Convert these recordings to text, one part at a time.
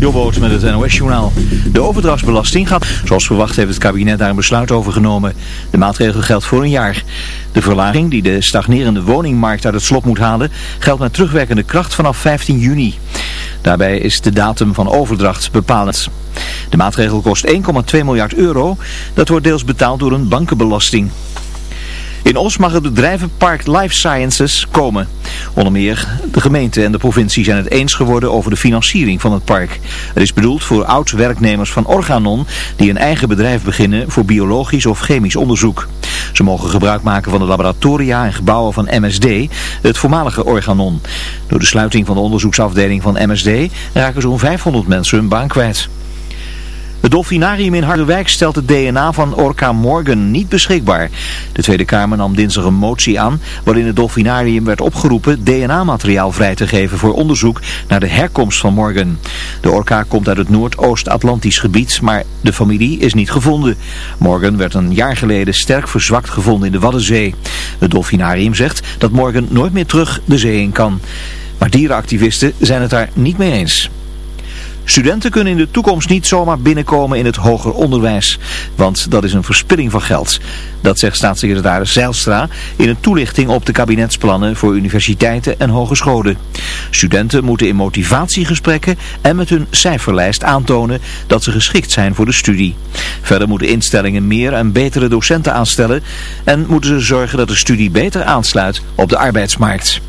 Jobboot met het NOS-journaal. De overdrachtsbelasting gaat... Zoals verwacht heeft het kabinet daar een besluit over genomen. De maatregel geldt voor een jaar. De verlaging die de stagnerende woningmarkt uit het slop moet halen... geldt met terugwerkende kracht vanaf 15 juni. Daarbij is de datum van overdracht bepalend. De maatregel kost 1,2 miljard euro. Dat wordt deels betaald door een bankenbelasting. In Os mag het bedrijvenpark Life Sciences komen. Onder meer de gemeente en de provincie zijn het eens geworden over de financiering van het park. Het is bedoeld voor oud-werknemers van Organon die een eigen bedrijf beginnen voor biologisch of chemisch onderzoek. Ze mogen gebruik maken van de laboratoria en gebouwen van MSD, het voormalige Organon. Door de sluiting van de onderzoeksafdeling van MSD raken zo'n 500 mensen hun baan kwijt. Het dolfinarium in Harderwijk stelt het DNA van Orca Morgan niet beschikbaar. De Tweede Kamer nam dinsdag een motie aan waarin het dolfinarium werd opgeroepen DNA-materiaal vrij te geven voor onderzoek naar de herkomst van Morgan. De orka komt uit het Noordoost-Atlantisch gebied, maar de familie is niet gevonden. Morgan werd een jaar geleden sterk verzwakt gevonden in de Waddenzee. Het dolfinarium zegt dat Morgan nooit meer terug de zee in kan. Maar dierenactivisten zijn het daar niet mee eens. Studenten kunnen in de toekomst niet zomaar binnenkomen in het hoger onderwijs, want dat is een verspilling van geld. Dat zegt staatssecretaris Zijlstra in een toelichting op de kabinetsplannen voor universiteiten en hogescholen. Studenten moeten in motivatiegesprekken en met hun cijferlijst aantonen dat ze geschikt zijn voor de studie. Verder moeten instellingen meer en betere docenten aanstellen en moeten ze zorgen dat de studie beter aansluit op de arbeidsmarkt.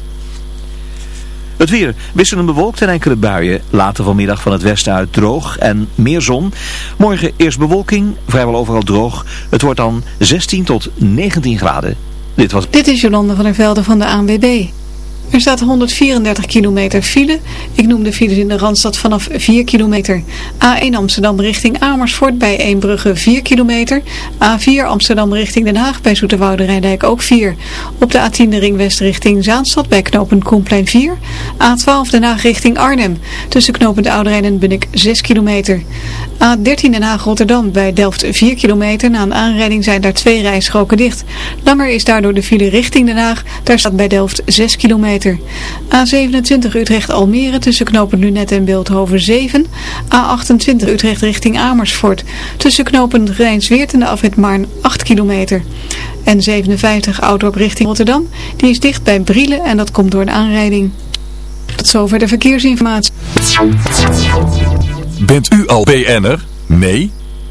Het weer wisselend bewolkt en enkele buien. Later vanmiddag van het westen uit droog en meer zon. Morgen eerst bewolking, vrijwel overal droog. Het wordt dan 16 tot 19 graden. Dit, was... Dit is Jolande van der Velde van de ANWB. Er staat 134 kilometer file. Ik noem de files in de Randstad vanaf 4 kilometer. A1 Amsterdam richting Amersfoort bij Eembrugge 4 kilometer. A4 Amsterdam richting Den Haag bij Zoeterwoude Rijndijk ook 4. Op de A10 de ringwest richting Zaanstad bij knooppunt Koenplein 4. A12 Den Haag richting Arnhem. Tussen knooppunt Ouderijn en Bunnik 6 kilometer. A13 Den Haag Rotterdam bij Delft 4 kilometer. Na een aanrijding zijn daar twee rijstroken dicht. Langer is daardoor de file richting Den Haag. Daar staat bij Delft 6 kilometer. A27 Utrecht-Almere tussen knopen Lunet en Beeldhoven 7. A28 Utrecht richting Amersfoort tussen knopen Rijnsweert en de afrit Maarn 8 kilometer. En 57 Oudorp richting Rotterdam. Die is dicht bij Brielen en dat komt door een aanrijding. Tot zover de verkeersinformatie. Bent u al BN'er? Nee?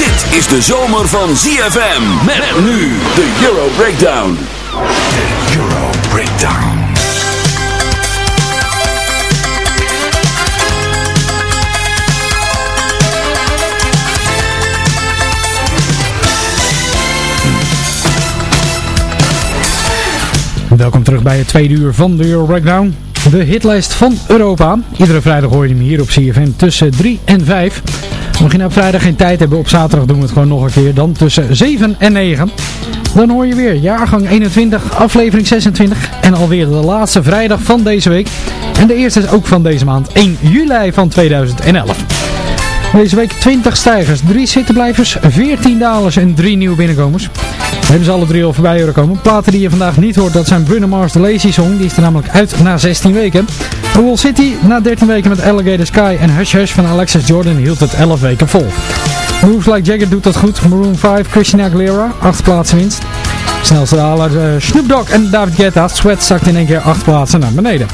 Dit is de zomer van ZFM. Met nu de Euro Breakdown. De Euro Breakdown. Welkom terug bij het tweede uur van de Euro Breakdown. De hitlijst van Europa. Iedere vrijdag hoor je hem hier op CFM tussen 3 en 5. Je nou op vrijdag geen tijd hebben, op zaterdag doen we het gewoon nog een keer. Dan tussen 7 en 9. Dan hoor je weer jaargang 21, aflevering 26. En alweer de laatste vrijdag van deze week. En de eerste is ook van deze maand, 1 juli van 2011. Deze week 20 stijgers, 3 zittenblijvers, 14 dalers en 3 nieuwe binnenkomers. We hebben ze alle drie al voorbij horen komen. Platen die je vandaag niet hoort, dat zijn Bruno Mars The Lazy Song. Die is er namelijk uit na 16 weken. Wall City na 13 weken met Alligator Sky. En Hush Hush van Alexis Jordan hield het 11 weken vol. Moves Like Jagger doet dat goed. Maroon 5, Christina Aguilera, 8 plaatsen winst. Snelste daler uh, Snoop Dogg en David Guetta. Sweat zakt in één keer 8 plaatsen naar beneden.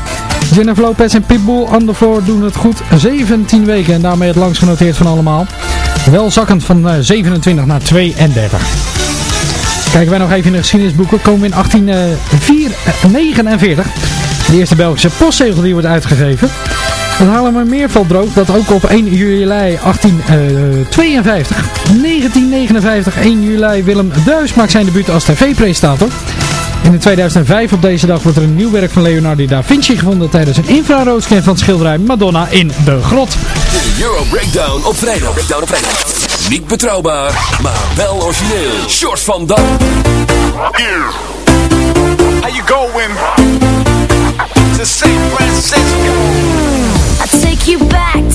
Jennifer Lopez en Pitbull on the floor doen het goed. 17 weken en daarmee het langst genoteerd van allemaal. Wel zakkend van uh, 27 naar 32. Kijken wij nog even in de geschiedenisboeken. Komen we in 1849. De eerste Belgische postzegel die wordt uitgegeven. Het Haarlemmermeer valt droog dat ook op 1 juli 1852, 1959, 1 juli Willem Duis maakt zijn debuut als tv-presentator. En in 2005 op deze dag wordt er een nieuw werk van Leonardo da Vinci gevonden tijdens een infraroodscan van het schilderij Madonna in de grot. De Euro Breakdown op vrijdag. Breakdown op vrijdag. Niet betrouwbaar, maar wel origineel. Short van Dam. How you going? To San Francisco. I take you back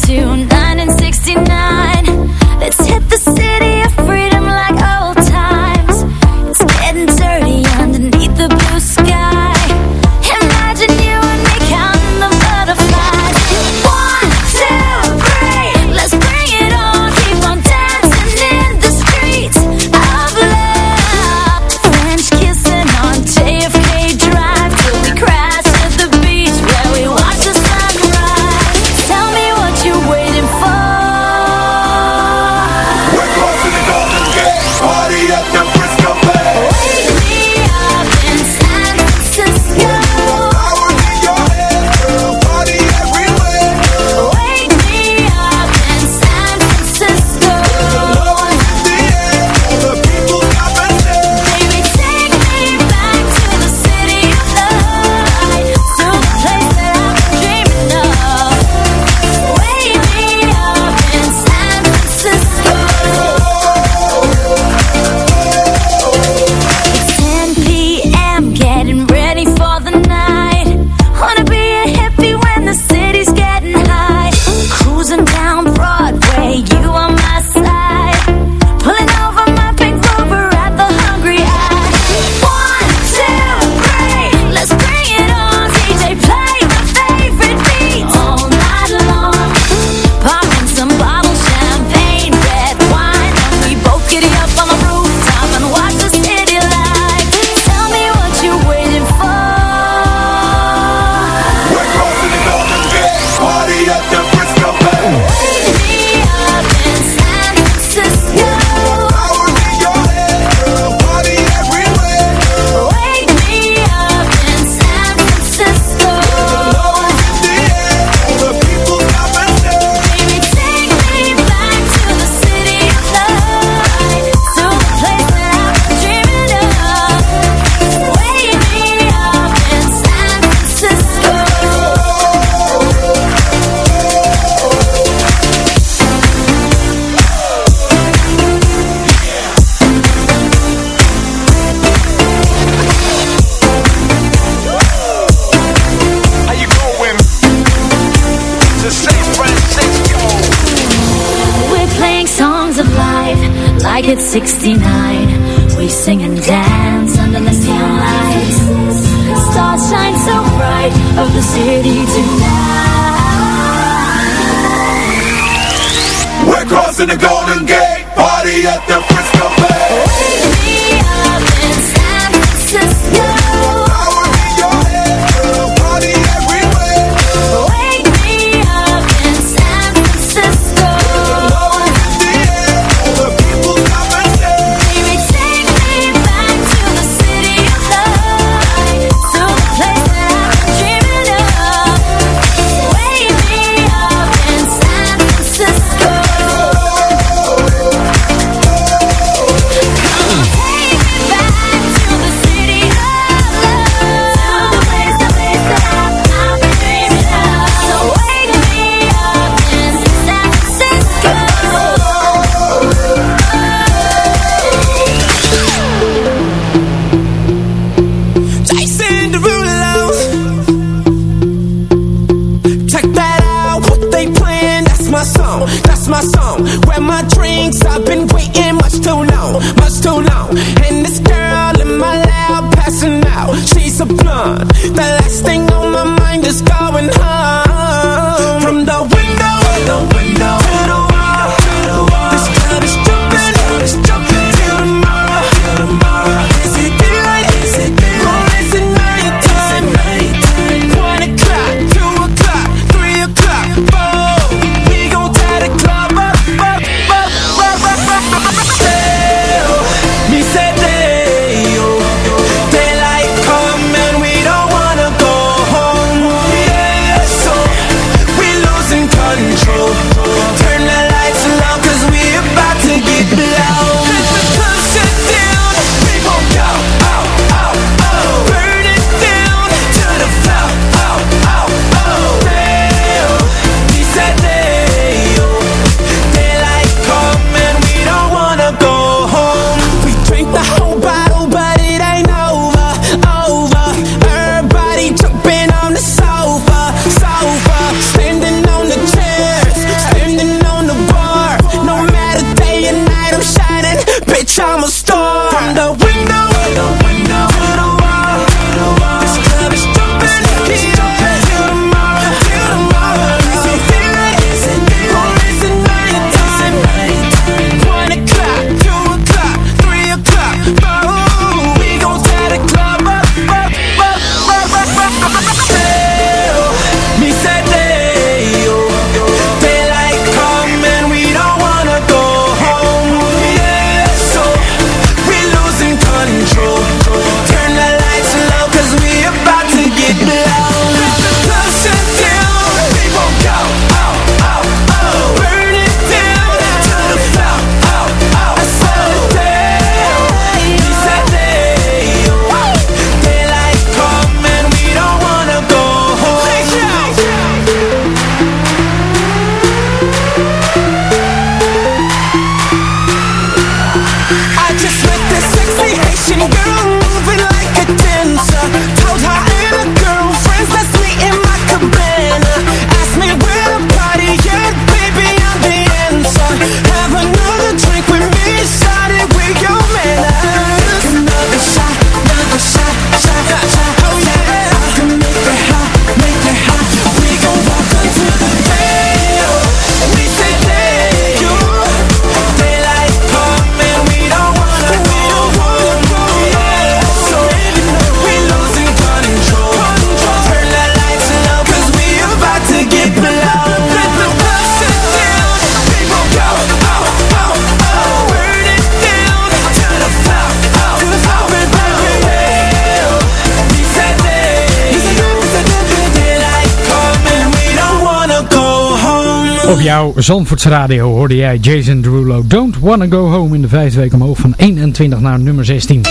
Op jouw Zandvoorts Radio hoorde jij Jason Derulo Don't Wanna Go Home in de vijfde week omhoog van 21 naar nummer 16.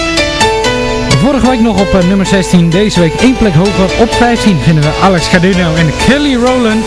Vorige week nog op eh, nummer 16, deze week één plek hoger. Op 15 vinden we Alex Cardino en Kelly Rowland.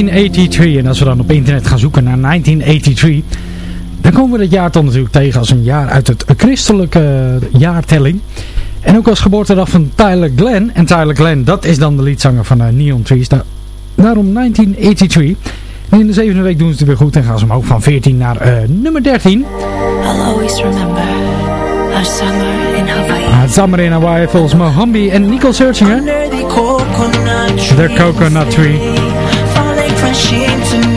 1983. En als we dan op internet gaan zoeken naar 1983, dan komen we dat jaartal natuurlijk tegen als een jaar uit het christelijke jaartelling. En ook als geboortedag van Tyler Glenn. En Tyler Glenn, dat is dan de liedzanger van eh, Neon Trees. Daarom 1983. En in de zevende week doen ze het weer goed en gaan ze omhoog van 14 naar eh, nummer 13. I'll always remember our summer in Hawaii. Ah, summer in Hawaii volgens Mohambi en Nicole Searchinger. The Coconut Tree. machine to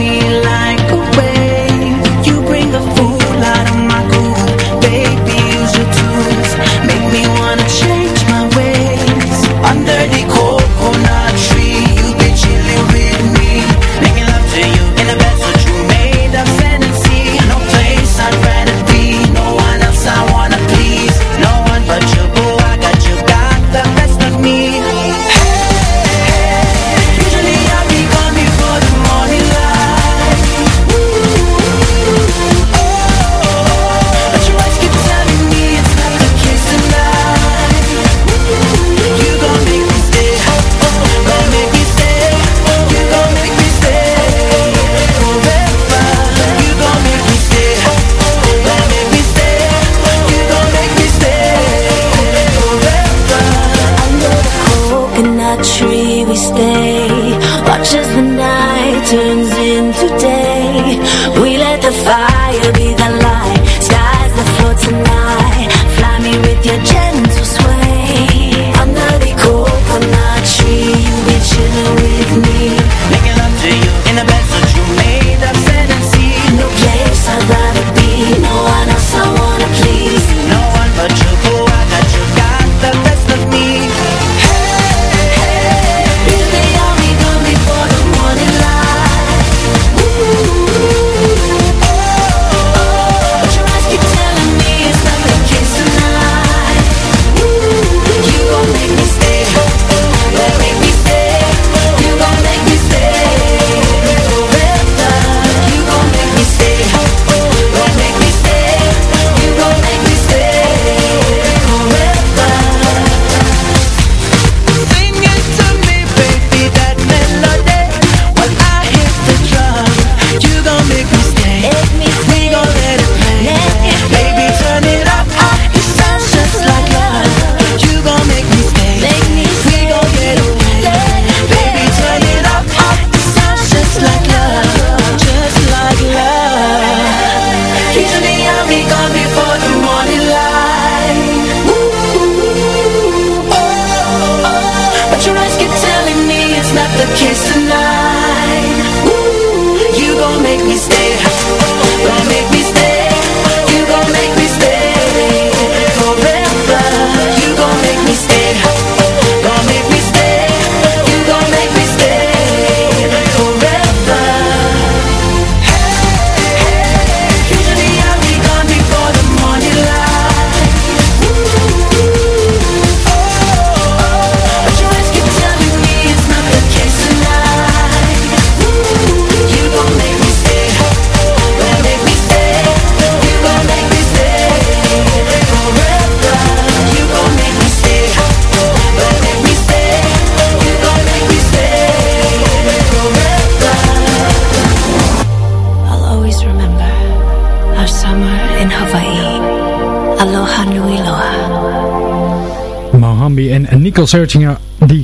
Nicole Searchinger,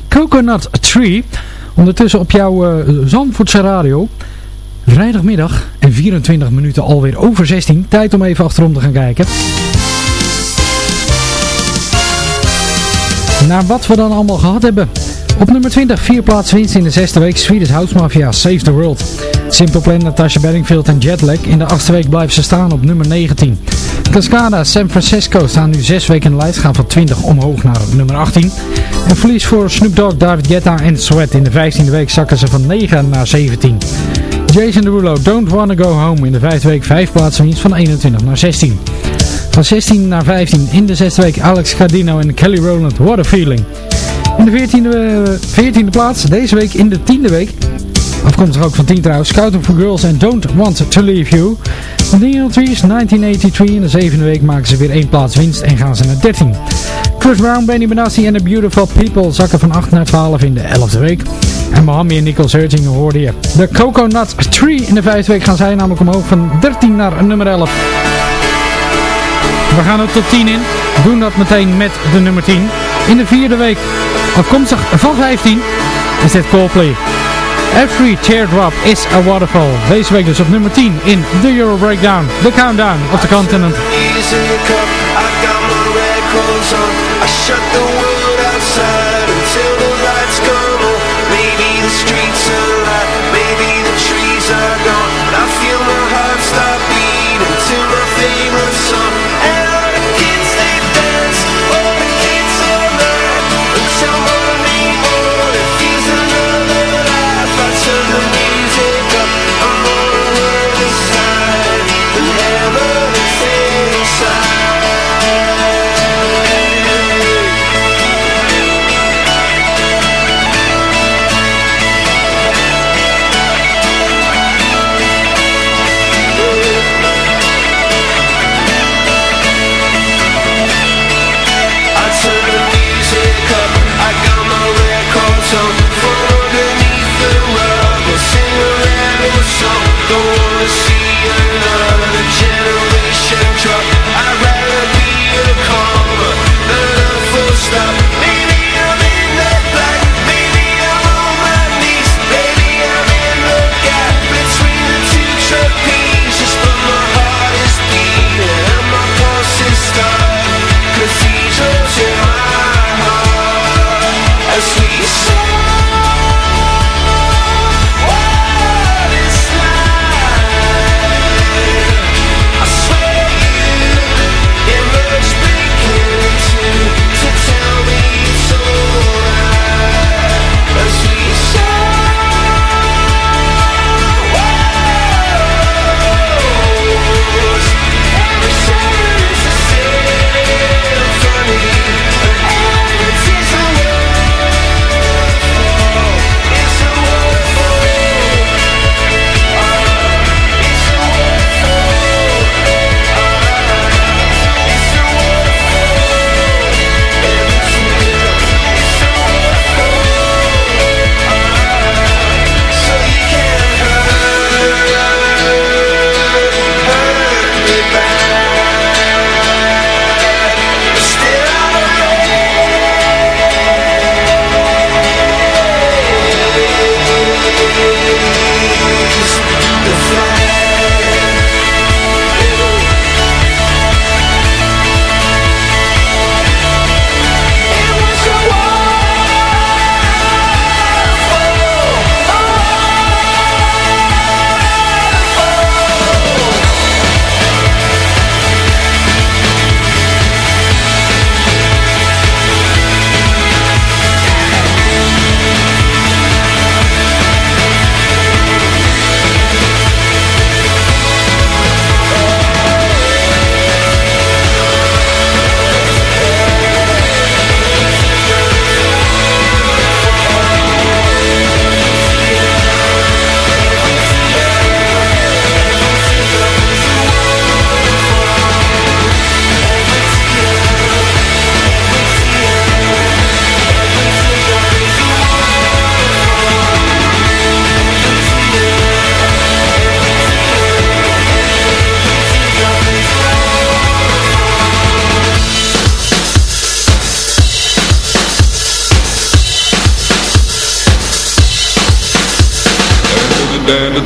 Coconut Tree. Ondertussen op jouw uh, Zandvoortse radio. Vrijdagmiddag en 24 minuten alweer over 16. Tijd om even achterom te gaan kijken. Naar wat we dan allemaal gehad hebben. Op nummer 20, vier plaats winst in de zesde week. Swedish House Mafia, Save the World. Simple Plan, Natasha Bedingfield en Jetlag. In de achtste week blijven ze staan op nummer 19. Cascada, San Francisco staan nu zes weken in de lijst. Gaan van 20 omhoog naar nummer 18. En verlies voor Snoop Dogg, David Guetta en Sweat. In de 15e week zakken ze van 9 naar 17. Jason Derulo, Don't Wanna Go Home. In de vijfde week vijf plaatsen winst van 21 naar 16. Van 16 naar 15 in de zesde week Alex Cardino en Kelly Rowland, What a Feeling. In de 14e, 14e plaats, deze week in de 10e week. Afkomstig ook van 10 trouwens, Scouting for Girls en Don't Want to Leave You. Neil Trees, 1983. In de zevende week maken ze weer één plaats winst en gaan ze naar 13. Chris Brown, Benny Benassi en The Beautiful People zakken van 8 naar 12 in de 11e week. En Mohammed en Nicole Searching hoorde je. De Coconut Tree in de vijfde week gaan zij namelijk omhoog van 13 naar nummer 11. We gaan er tot 10 in. Doen dat meteen met de nummer 10. In de vierde week, afkomstig van 15, is dit Coldplay. Every teardrop is a waterfall. Deze week dus op nummer 10 in The Euro Breakdown. The Countdown de continent. In the outside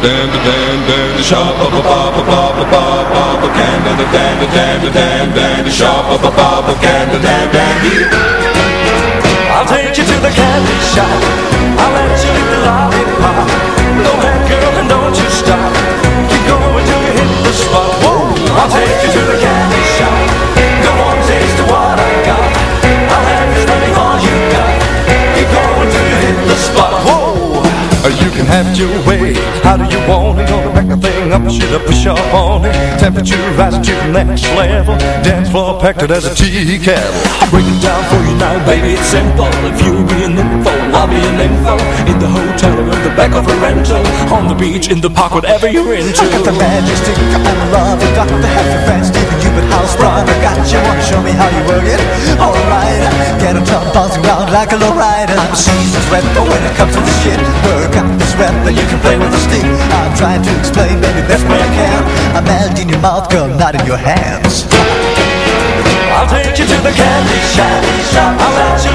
dandy, dandy, dandy shop, ba ba ba ba ba ba ba ba ba Canada, dandy, dandy, dandy, dandy shop, ba ba ba ba Canada, dandy, dandy. I'll take you to the candy shop. I'll let you lick the lollipop. Go ahead, girl, and don't you stop. Keep going till you hit the spot. Whoa! I'll take you to the candy shop. Come on, taste what I got. I'll have you spending all you got. Keep going till you hit the spot. Whoa! You can have your way. How do you want it? Gonna back the thing up, shit up, push up on it. Temperature rising to the next level. Dance floor packed it as a tea kettle. Break it down for you now, baby. It's simple. If you be an info, I'll be an info. In the hotel or in the back of a rental. On the beach, in the park, whatever you're into. I got the magic stick and love. You got your friends, Steven Hubert house run. I got you, wanna show me how you work it? Alright, get a tongue bouncing around like a low rider. I'm a seasoned red, but when it comes to this shit, work out this rap that you can play with a stick. I'm trying to explain, baby, best way I can. I'm melt in your mouth, girl, not in your hands. I'll take you to the candy shop. I'll let you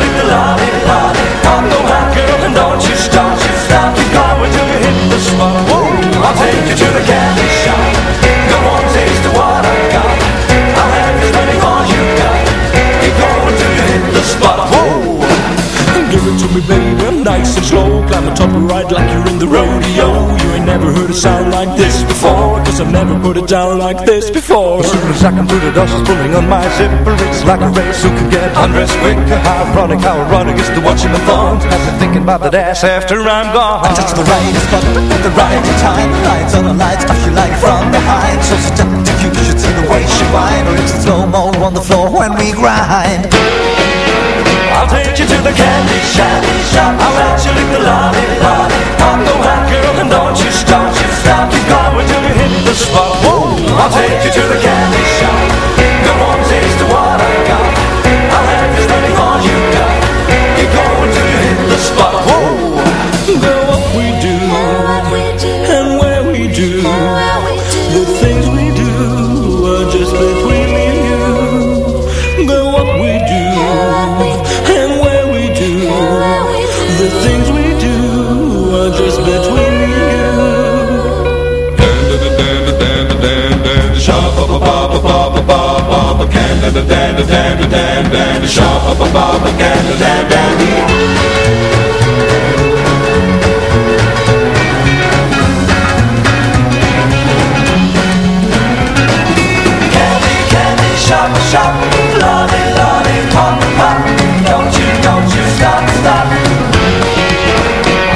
nice and slow. Climb on top and ride like you're in the rodeo. You ain't never heard a sound like this before. Cause I've never put it down like this before. As soon as I come through the door, she's pulling on my zipper It's like a race who can get undressed quicker. How ironic, how ironic is the watching the thongs I've been thinking about that ass after I'm gone. I touch the right spot at the right time. Lights on the lights, off you like from behind. So seductive, you should see the way she whine Or it's slow-mo on the floor when we grind I'll take you to the candy shop. I'll let you lick the lollipop. I'm the hot girl and don't you stop. You stop, keep going till you hit the spot. Whoa! I'll take you to the candy shop. Come on, taste what I got. I'll have you spending all you got. Keep going till you hit the spot. Whoa! Ba ba Canada, dandy, dandy, dandy, dandy shop, ba ba Canada, dandy, dandy. Candy, candy, shop, shop, lolly, lolly, pop, pop. Don't you, don't you stop, stop.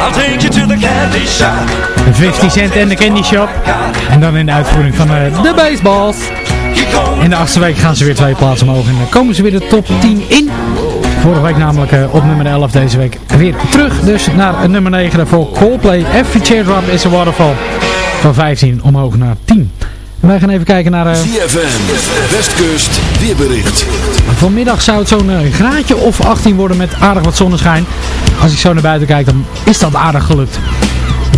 I'll take you to the candy shop. 50 Cent en de Candy Shop. En dan in de uitvoering van eh, de Baseballs. In de achtste week gaan ze weer twee plaatsen omhoog. En dan komen ze weer de top 10 in. Vorige week namelijk eh, op nummer 11. Deze week weer terug. Dus naar eh, nummer 9 daarvoor. Coldplay. Every Teardrop is a Waterfall. Van 15 omhoog naar 10. En wij gaan even kijken naar... eh, ZFM, Westkust, weerbericht. Vanmiddag zou het zo'n eh, graadje of 18 worden met aardig wat zonneschijn. Als ik zo naar buiten kijk, dan is dat aardig gelukt.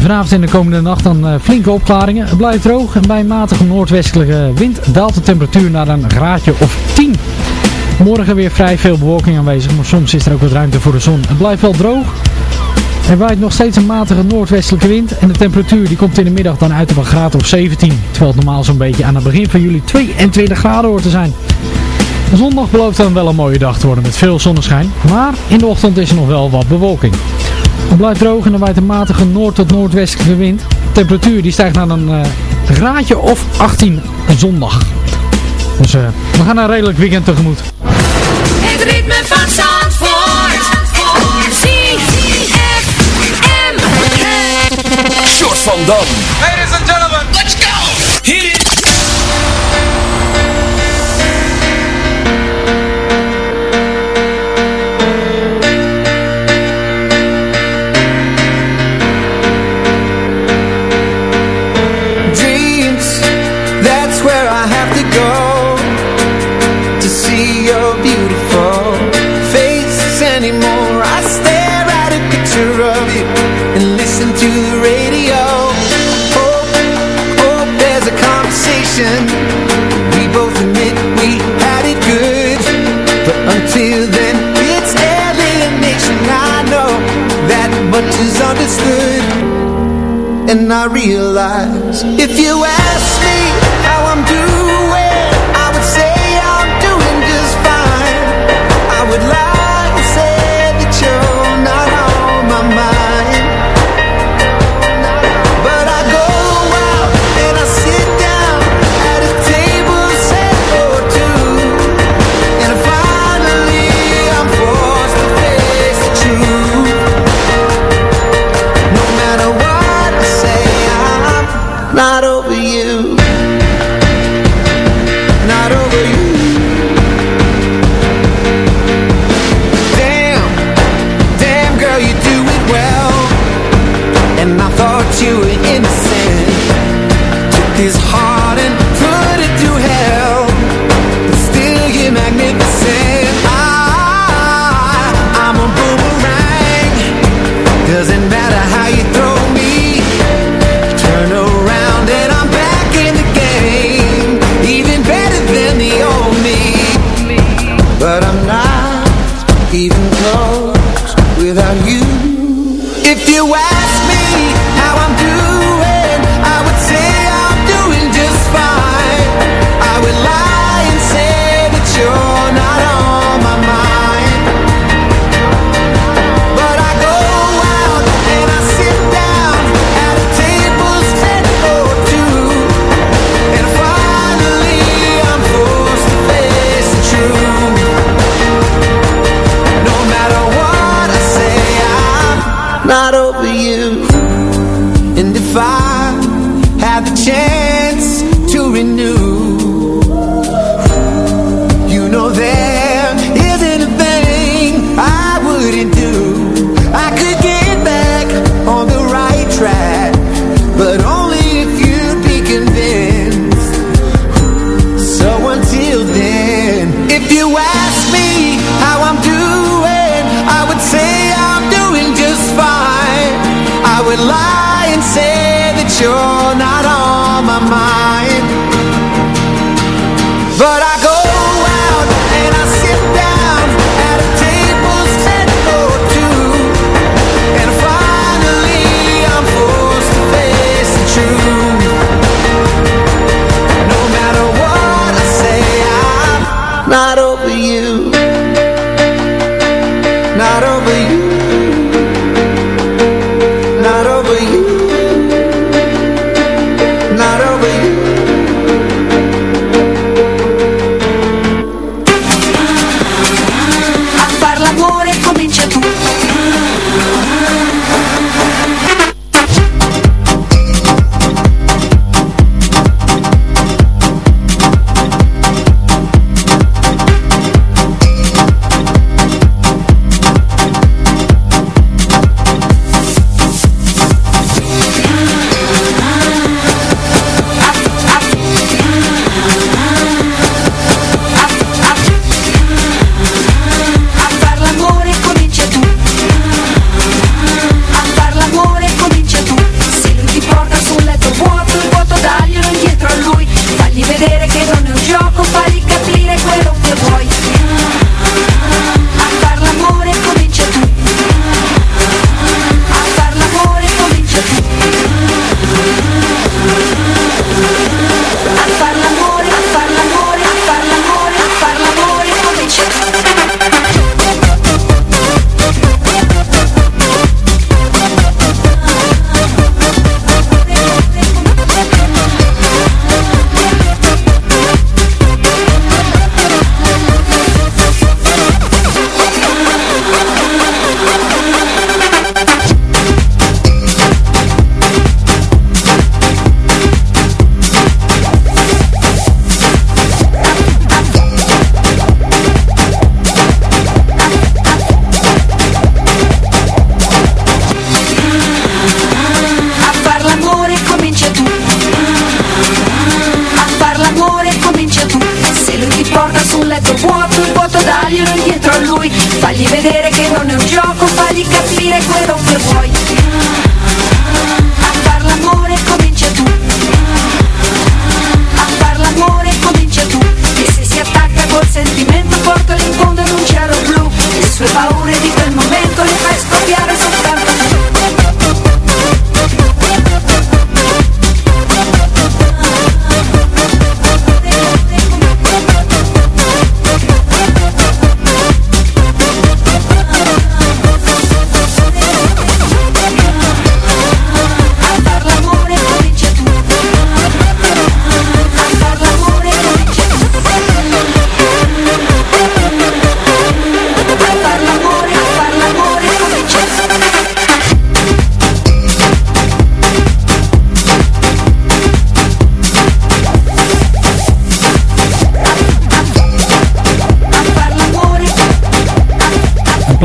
Vanavond en de komende nacht dan eh, flinke opklaringen. Het blijft droog en bij matige noordwestelijke wind daalt de temperatuur naar een graadje of 10. Morgen weer vrij veel bewolking aanwezig, maar soms is er ook wat ruimte voor de zon. Het blijft wel droog. Er waait nog steeds een matige noordwestelijke wind en de temperatuur die komt in de middag dan uit op een graad of 17. Terwijl het normaal zo'n beetje aan het begin van juli 22 graden hoort te zijn. Zondag belooft dan wel een mooie dag te worden met veel zonneschijn, maar in de ochtend is er nog wel wat bewolking. Het blijft droog en er waait een matige noord- tot noordwestelijke wind. De temperatuur die stijgt naar een eh, graadje of 18 zondag. Dus eh, we gaan een redelijk weekend tegemoet. Het ritme van Zandvoort. ZFM. Short van Dam. much is understood. And I realize If you ask me renew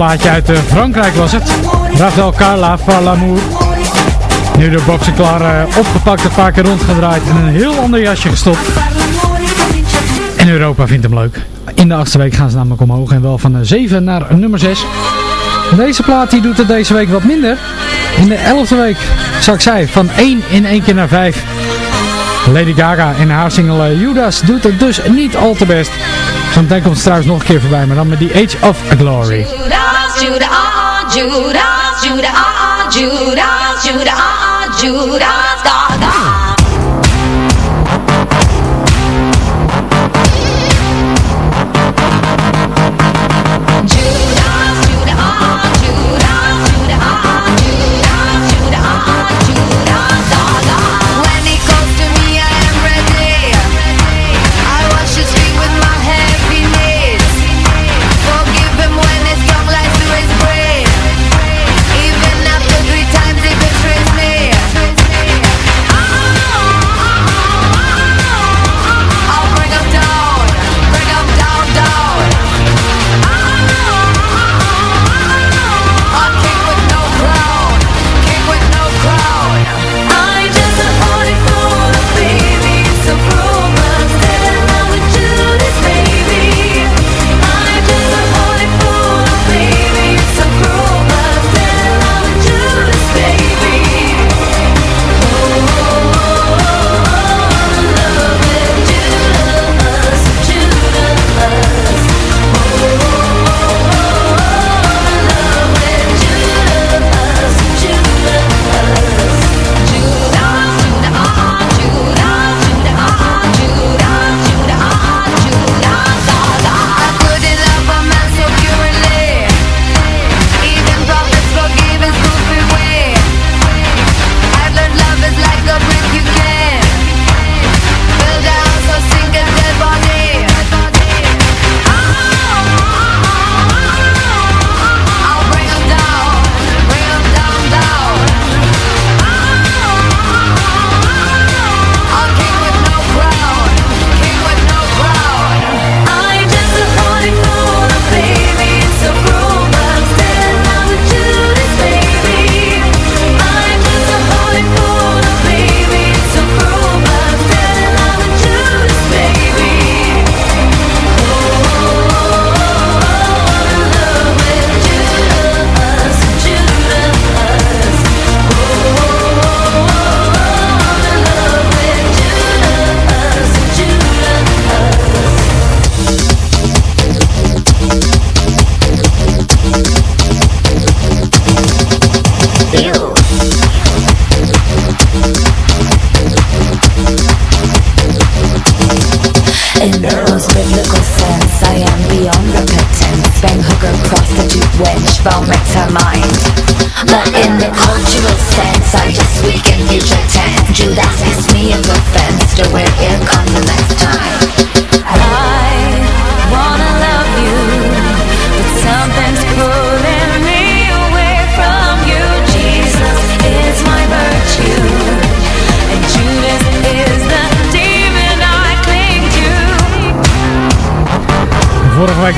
plaatje uit eh, Frankrijk was het. Rafael Carla, Par l'amour. Nu de Bob Sinclair uh, opgepakt, een paar rondgedraaid en een heel ander jasje gestopt. En Europa vindt hem leuk. In de achtste week gaan ze namelijk omhoog en wel van 7 naar nummer 6. Deze plaat die doet het deze week wat minder. In de 11e week zak zij van 1 in 1 keer naar 5. Lady Gaga en haar single Judas doet het dus niet al te best. Zometeen komt ze trouwens nog een keer voorbij, maar dan met die Age of Glory.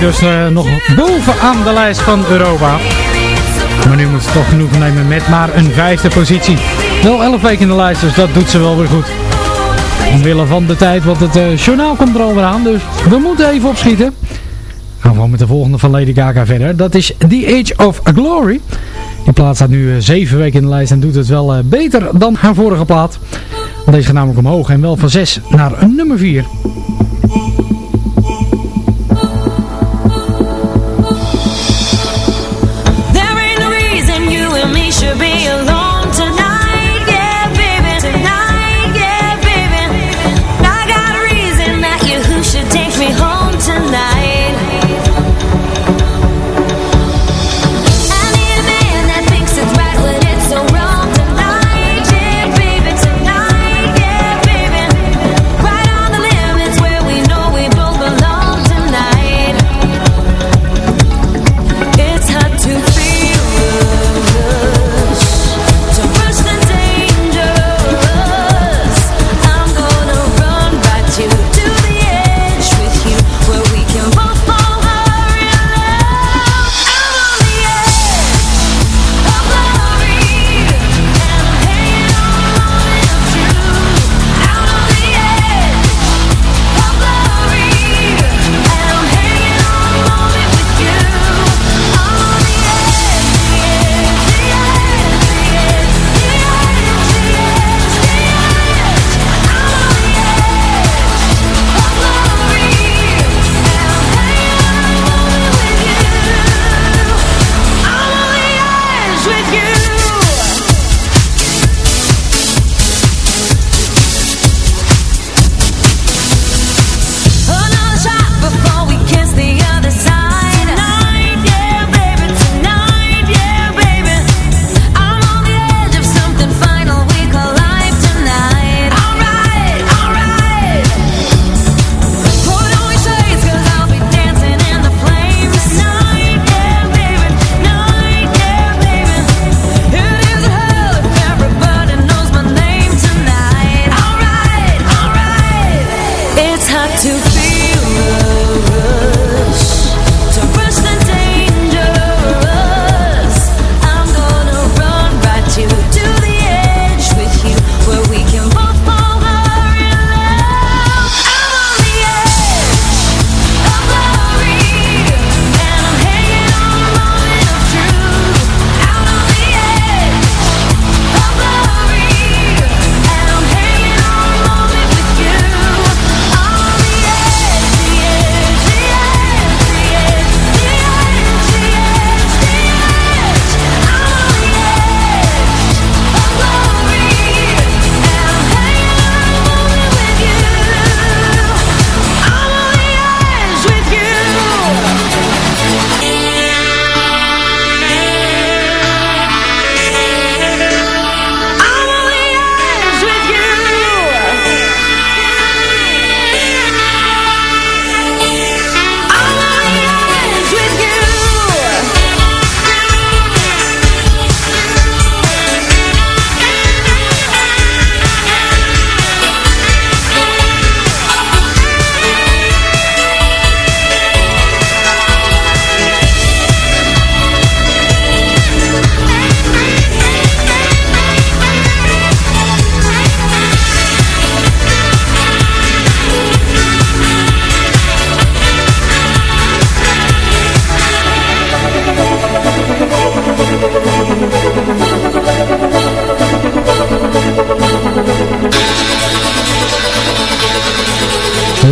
Dus eh, nog bovenaan de lijst van Europa. Maar nu moet ze toch genoeg nemen met maar een vijfde positie. Wel 11 weken in de lijst, dus dat doet ze wel weer goed. Omwille van de tijd, want het eh, journaal komt er alweer aan, dus we moeten even opschieten. Gaan we gewoon met de volgende van Lady Gaga verder. Dat is The Age of Glory. Die plaat staat nu 7 weken in de lijst en doet het wel eh, beter dan haar vorige plaat. Want deze gaat namelijk omhoog en wel van 6 naar nummer 4.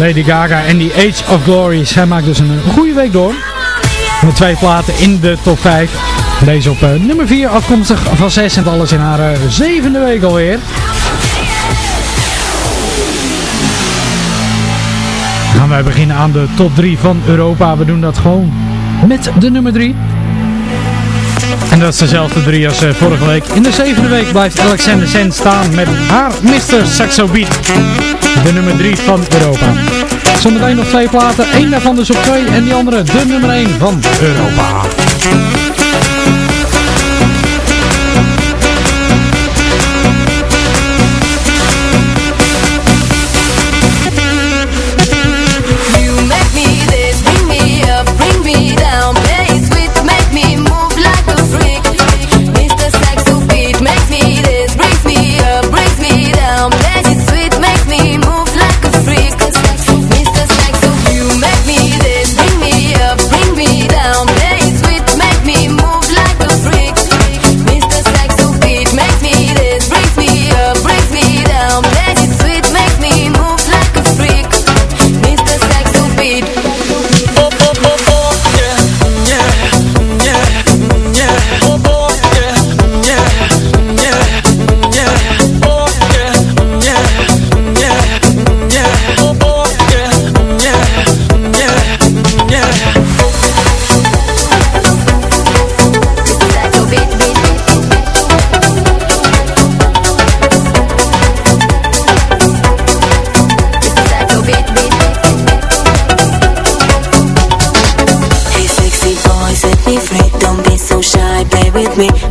Lady Gaga en die Age of Glory. Zij maakt dus een goede week door. Met twee platen in de top 5. Deze op eh, nummer 4 afkomstig van 6 en alles in haar eh, zevende week alweer. Gaan wij beginnen aan de top 3 van Europa. We doen dat gewoon met de nummer 3. En dat is dezelfde 3 als eh, vorige week. In de zevende week blijft Alexander Sen staan met haar Mr. Saxo. De nummer 3 van Europa. Zometeen nog twee platen. Eén daarvan dus op 2 en die andere de nummer 1 van Europa. Me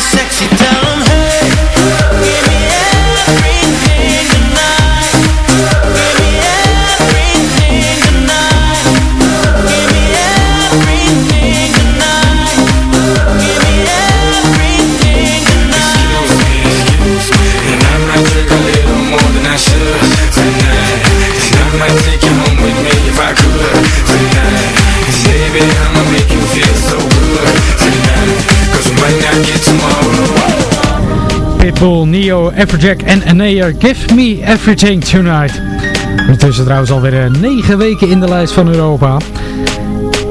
Sexy, tell Neo, Everjack en Anea, Give Me Everything Tonight. Ondertussen trouwens alweer 9 weken in de lijst van Europa.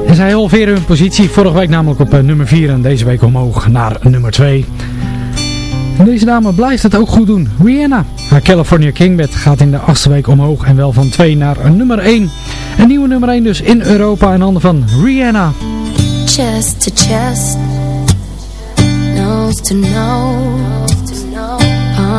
En zij halveren hun positie, vorige week namelijk op eh, nummer 4 en deze week omhoog naar nummer 2. En deze dame blijft het ook goed doen. Rihanna, haar California Kingbed gaat in de achtste week omhoog en wel van 2 naar een nummer 1. Een nieuwe nummer 1 dus in Europa in handen van Rihanna. chest to chest, nose to nose,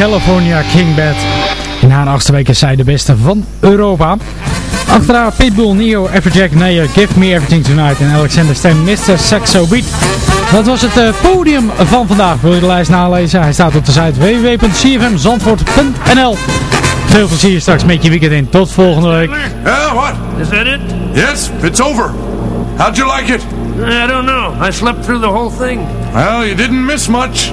California King Bed. In haar achtste week is zij de beste van Europa. Achteraan Pitbull, Neo, Everjack, Nayer, Give Me Everything Tonight en Alexander Stan, Mr. Saxo Beat. Dat was het eh, podium van vandaag. Wil je de lijst nalezen? Hij staat op de site www.cfmzandvoort.nl Veel plezier straks met je weekend in. Tot volgende week. Yeah, what? Is that it? Yes, it's over. How'd you like it? I don't know. I slept through the whole thing. Well, you didn't miss much.